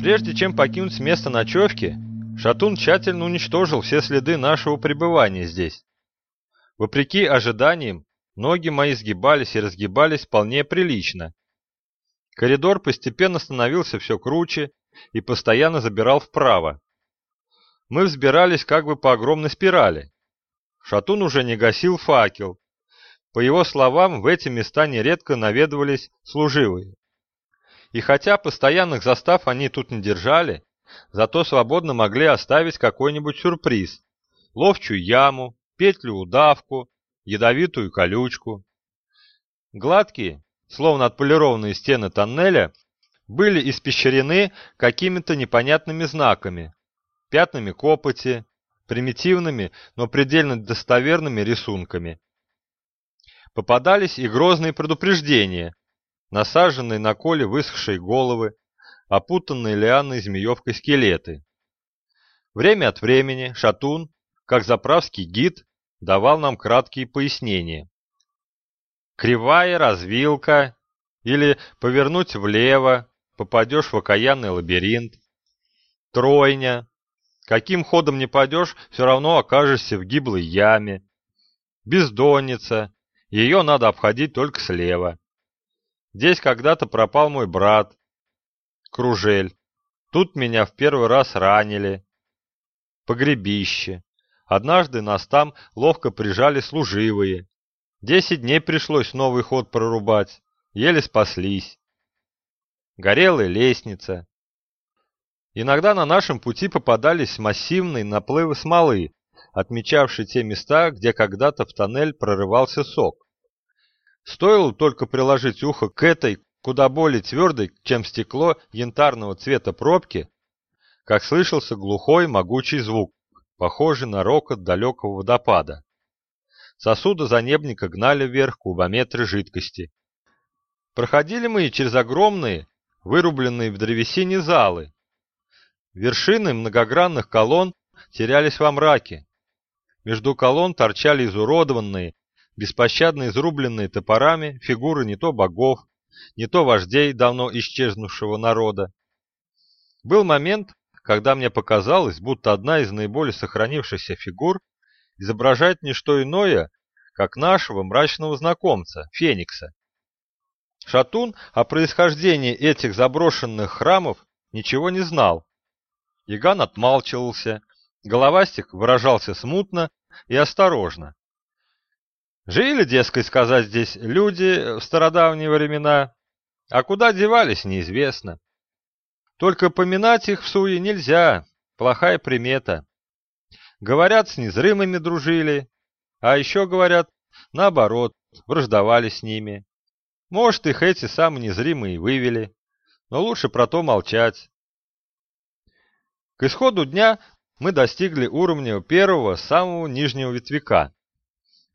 Прежде чем покинуть место ночевки, Шатун тщательно уничтожил все следы нашего пребывания здесь. Вопреки ожиданиям, ноги мои сгибались и разгибались вполне прилично. Коридор постепенно становился все круче и постоянно забирал вправо. Мы взбирались как бы по огромной спирали. Шатун уже не гасил факел. По его словам, в эти места нередко наведывались служивые. И хотя постоянных застав они тут не держали, зато свободно могли оставить какой-нибудь сюрприз. Ловчую яму, петлю-удавку, ядовитую колючку. Гладкие, словно отполированные стены тоннеля, были испещрены какими-то непонятными знаками, пятнами копоти, примитивными, но предельно достоверными рисунками. Попадались и грозные предупреждения, насаженные на коле высохшие головы, опутанные лианной змеевкой скелеты. Время от времени Шатун, как заправский гид, давал нам краткие пояснения. Кривая развилка или повернуть влево, попадешь в окаянный лабиринт. Тройня. Каким ходом не пойдешь, все равно окажешься в гиблой яме. Бездонница. Ее надо обходить только слева. Здесь когда-то пропал мой брат. Кружель. Тут меня в первый раз ранили. Погребище. Однажды нас там ловко прижали служивые. Десять дней пришлось новый ход прорубать. Еле спаслись. Горелая лестница. Иногда на нашем пути попадались массивные наплывы смолы, отмечавшие те места, где когда-то в тоннель прорывался сок. Стоило только приложить ухо к этой, куда более твердой, чем стекло, янтарного цвета пробки, как слышался глухой могучий звук, похожий на рокот далекого водопада. Сосуды занебника гнали вверх кубометры жидкости. Проходили мы через огромные, вырубленные в древесине залы. Вершины многогранных колонн терялись во мраке. Между колонн торчали изуродованные, беспощадно изрубленные топорами фигуры не то богов, не то вождей давно исчезнувшего народа. Был момент, когда мне показалось, будто одна из наиболее сохранившихся фигур изображает не что иное, как нашего мрачного знакомца, Феникса. Шатун о происхождении этих заброшенных храмов ничего не знал. Яган отмалчивался, головастик выражался смутно и осторожно. Жили, дескать, сказать здесь люди в стародавние времена, а куда девались, неизвестно. Только поминать их в суе нельзя, плохая примета. Говорят, с незрымыми дружили, а еще говорят, наоборот, враждовали с ними. Может, их эти самые незримые вывели, но лучше про то молчать. К исходу дня мы достигли уровня первого, самого нижнего ветвяка.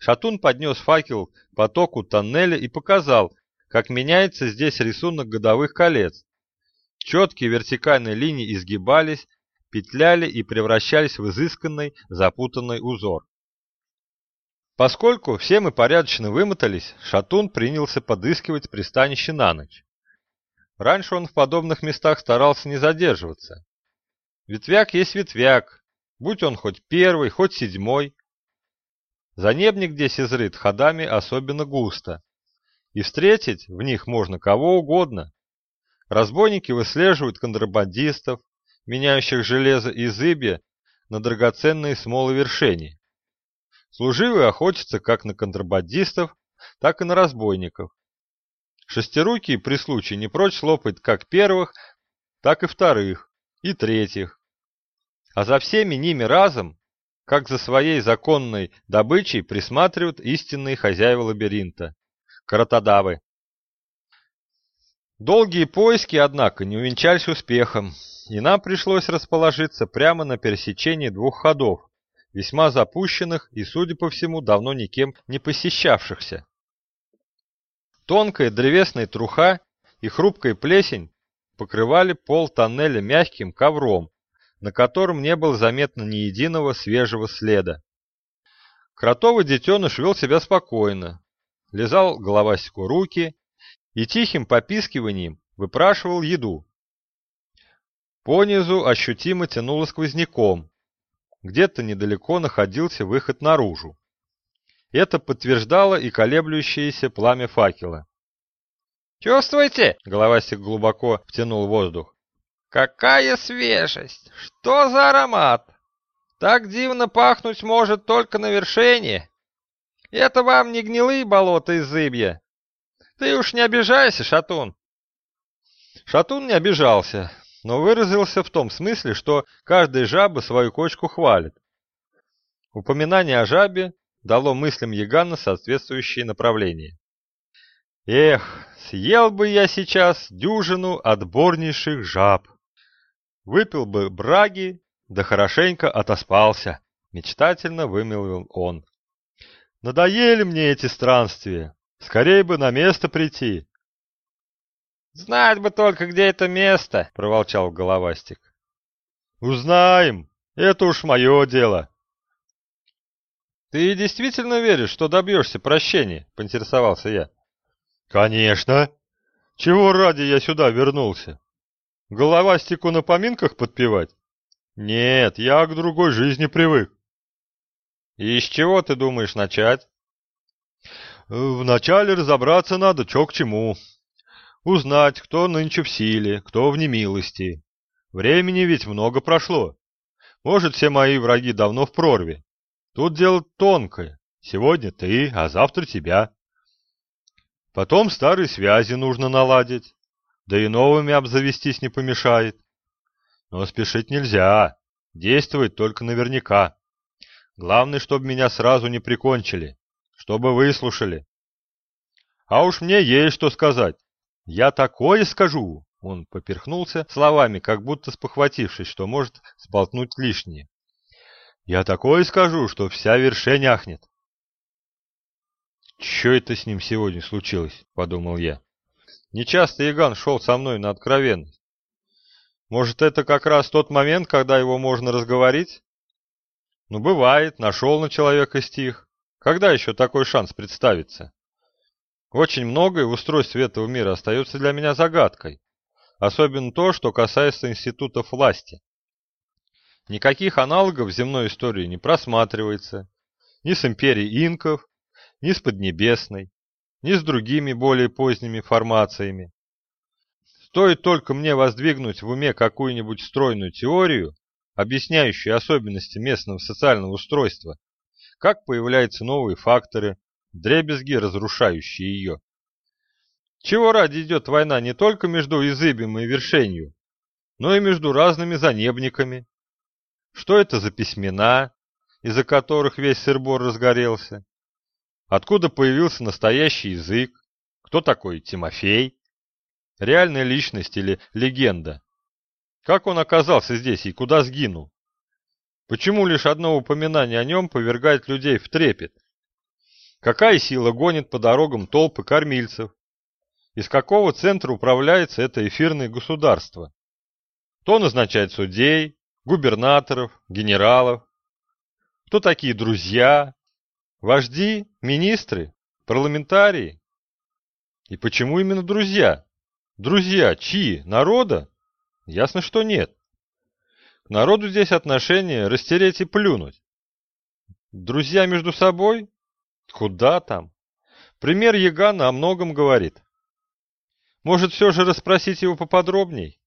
Шатун поднес факел к потоку тоннеля и показал, как меняется здесь рисунок годовых колец. Четкие вертикальные линии изгибались, петляли и превращались в изысканный, запутанный узор. Поскольку все мы порядочно вымотались, Шатун принялся подыскивать пристанище на ночь. Раньше он в подобных местах старался не задерживаться. Ветвяк есть ветвяк, будь он хоть первый, хоть седьмой, Занебник здесь изрыт ходами особенно густо, и встретить в них можно кого угодно. Разбойники выслеживают контрабандистов, меняющих железо и зыбья на драгоценные смолы вершения. Служивые охотятся как на контрабандистов, так и на разбойников. Шестирукий при случае не прочь слопать как первых, так и вторых, и третьих. А за всеми ними разом как за своей законной добычей присматривают истинные хозяева лабиринта – каратодавы. Долгие поиски, однако, не увенчались успехом, и нам пришлось расположиться прямо на пересечении двух ходов, весьма запущенных и, судя по всему, давно никем не посещавшихся. Тонкая древесная труха и хрупкая плесень покрывали пол тоннеля мягким ковром, на котором не было заметно ни единого свежего следа. Кротовый детеныш вел себя спокойно, лизал головастику руки и тихим попискиванием выпрашивал еду. Понизу ощутимо тянуло сквозняком. Где-то недалеко находился выход наружу. Это подтверждало и колеблющееся пламя факела. «Чувствуете?» — Головастик глубоко втянул воздух. «Какая свежесть! Что за аромат? Так дивно пахнуть может только на вершине. Это вам не гнилые болота из зыбья. Ты уж не обижайся, Шатун!» Шатун не обижался, но выразился в том смысле, что каждая жаба свою кочку хвалит. Упоминание о жабе дало мыслям Ягана соответствующее направление. Эх, съел бы я сейчас дюжину отборнейших жаб. Выпил бы браги, да хорошенько отоспался, мечтательно вымолвил он. Надоели мне эти странствия, скорее бы на место прийти. «Знать бы только, где это место!» — проворчал Головастик. «Узнаем! Это уж мое дело!» «Ты действительно веришь, что добьешься прощения?» — поинтересовался я. «Конечно! Чего ради я сюда вернулся? Головастику на поминках подпевать? Нет, я к другой жизни привык». «И с чего ты думаешь начать?» «Вначале разобраться надо, чё к чему», Узнать, кто нынче в силе, кто в немилости. Времени ведь много прошло. Может, все мои враги давно в прорве. Тут дело тонкое. Сегодня ты, а завтра тебя. Потом старые связи нужно наладить. Да и новыми обзавестись не помешает. Но спешить нельзя. Действовать только наверняка. Главное, чтобы меня сразу не прикончили. Чтобы выслушали. А уж мне есть что сказать. «Я такое скажу!» Он поперхнулся словами, как будто спохватившись, что может сболтнуть лишнее. «Я такое скажу, что вся вершень ахнет!» «Чё это с ним сегодня случилось?» — подумал я. Нечасто Иган шел со мной на откровенность. Может, это как раз тот момент, когда его можно разговорить? Ну, бывает, нашел на человека стих. Когда еще такой шанс представится? Очень многое в устройстве этого мира остается для меня загадкой, особенно то, что касается институтов власти. Никаких аналогов в земной истории не просматривается, ни с империей инков, ни с Поднебесной, ни с другими более поздними формациями. Стоит только мне воздвигнуть в уме какую-нибудь стройную теорию, объясняющую особенности местного социального устройства, как появляются новые факторы, дребезги, разрушающие ее. Чего ради идет война не только между Изыбем и Вершенью, но и между разными занебниками? Что это за письмена, из-за которых весь сырбор разгорелся? Откуда появился настоящий язык? Кто такой Тимофей? Реальная личность или легенда? Как он оказался здесь и куда сгинул? Почему лишь одно упоминание о нем повергает людей в трепет? Какая сила гонит по дорогам толпы кормильцев? Из какого центра управляется это эфирное государство? Кто назначает судей, губернаторов, генералов? Кто такие друзья, вожди, министры, парламентарии? И почему именно друзья? Друзья чьи? Народа? Ясно, что нет. К народу здесь отношения растереть и плюнуть. Друзья между собой? Куда там? Пример Ягана о многом говорит. Может, все же расспросить его поподробней?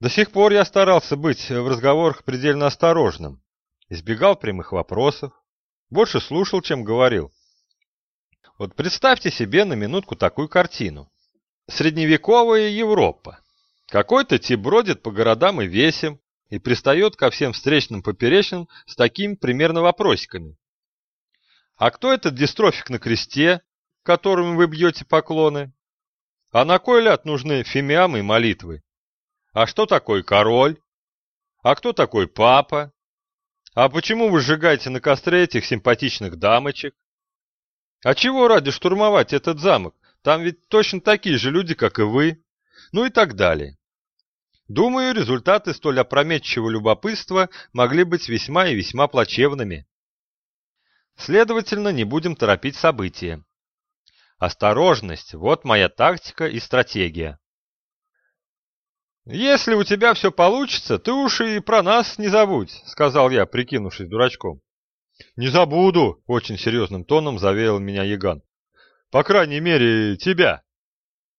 До сих пор я старался быть в разговорах предельно осторожным. Избегал прямых вопросов. Больше слушал, чем говорил. Вот представьте себе на минутку такую картину. Средневековая Европа. Какой-то тип бродит по городам и весям и пристает ко всем встречным поперечным с такими примерно вопросиками. А кто этот дистрофик на кресте, которым вы бьете поклоны? А на кой ляд нужны фимиамы и молитвы? А что такое король? А кто такой папа? А почему вы сжигаете на костре этих симпатичных дамочек? А чего ради штурмовать этот замок? Там ведь точно такие же люди, как и вы. Ну и так далее. Думаю, результаты столь опрометчивого любопытства могли быть весьма и весьма плачевными. Следовательно, не будем торопить события. Осторожность – вот моя тактика и стратегия. «Если у тебя все получится, ты уж и про нас не забудь», — сказал я, прикинувшись дурачком. «Не забуду», — очень серьезным тоном заверил меня Яган. «По крайней мере, тебя».